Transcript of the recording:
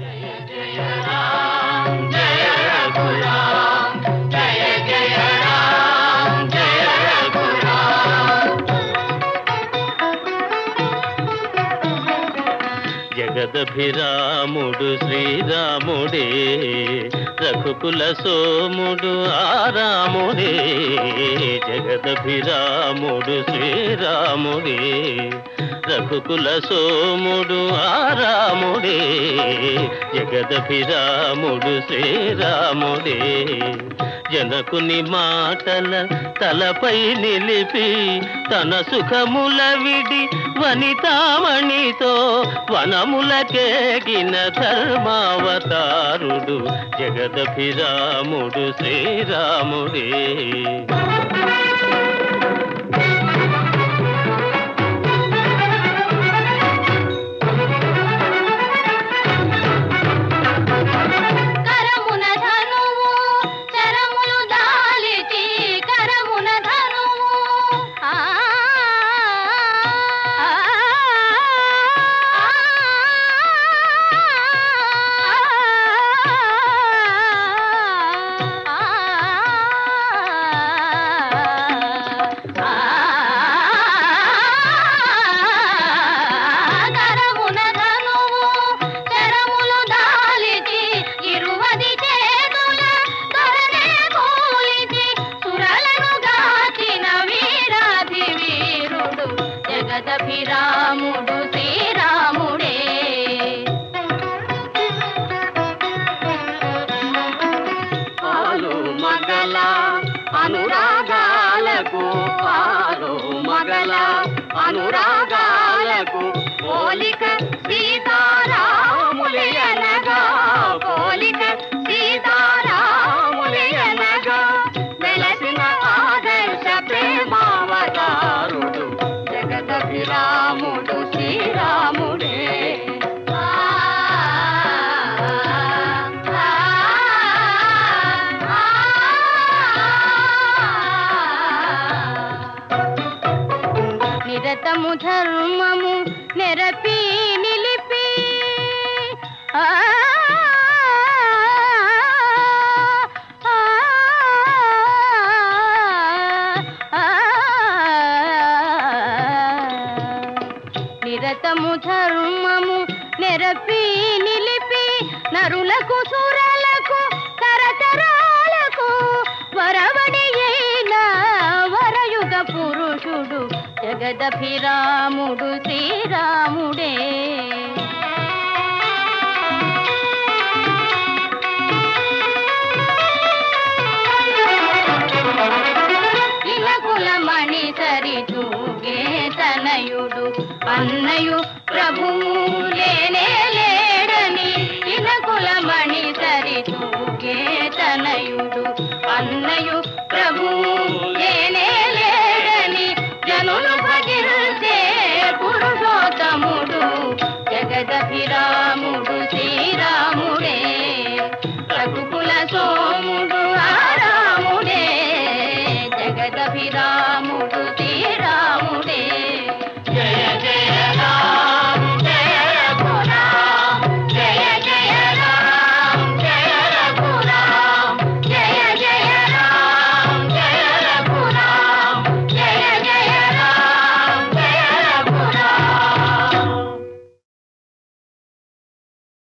जय जय राम జగదభిరాముడు శ్రీరాముడే రఘుకుల సోముడు ఆరాముడే జగదభిరాముడు శ్రీరాముడే రఘుకుల సోముడు ఆరాముడే జగదభిరాముడు శ్రీరాముడే. జనకుని మాటల తలపై నిలిపి తన సుఖముల విడి వనితామణితో వనములకేగిన ధర్మావతారుడు జగదభిరాముడు శ్రీరాముడే. జగదభిరాముడు శ్రీరాముడే పాలు మగల అనురాగాలకు పాలు మగల అనురాగాలకు పోలిక నిరతము ధర్మము నెరపి నిలిపి. ఆ, నిరతము ధర్మము నెరపి నిలిపి. నరులకు సురలకు తరతరాలకు వరవడి అయిన వరయుగ పురుషుడు జగదభిరాముడు శ్రీరాముడే. కులమణి సరి చూగే తనయుడు అన్నయు ప్రభువు లేనే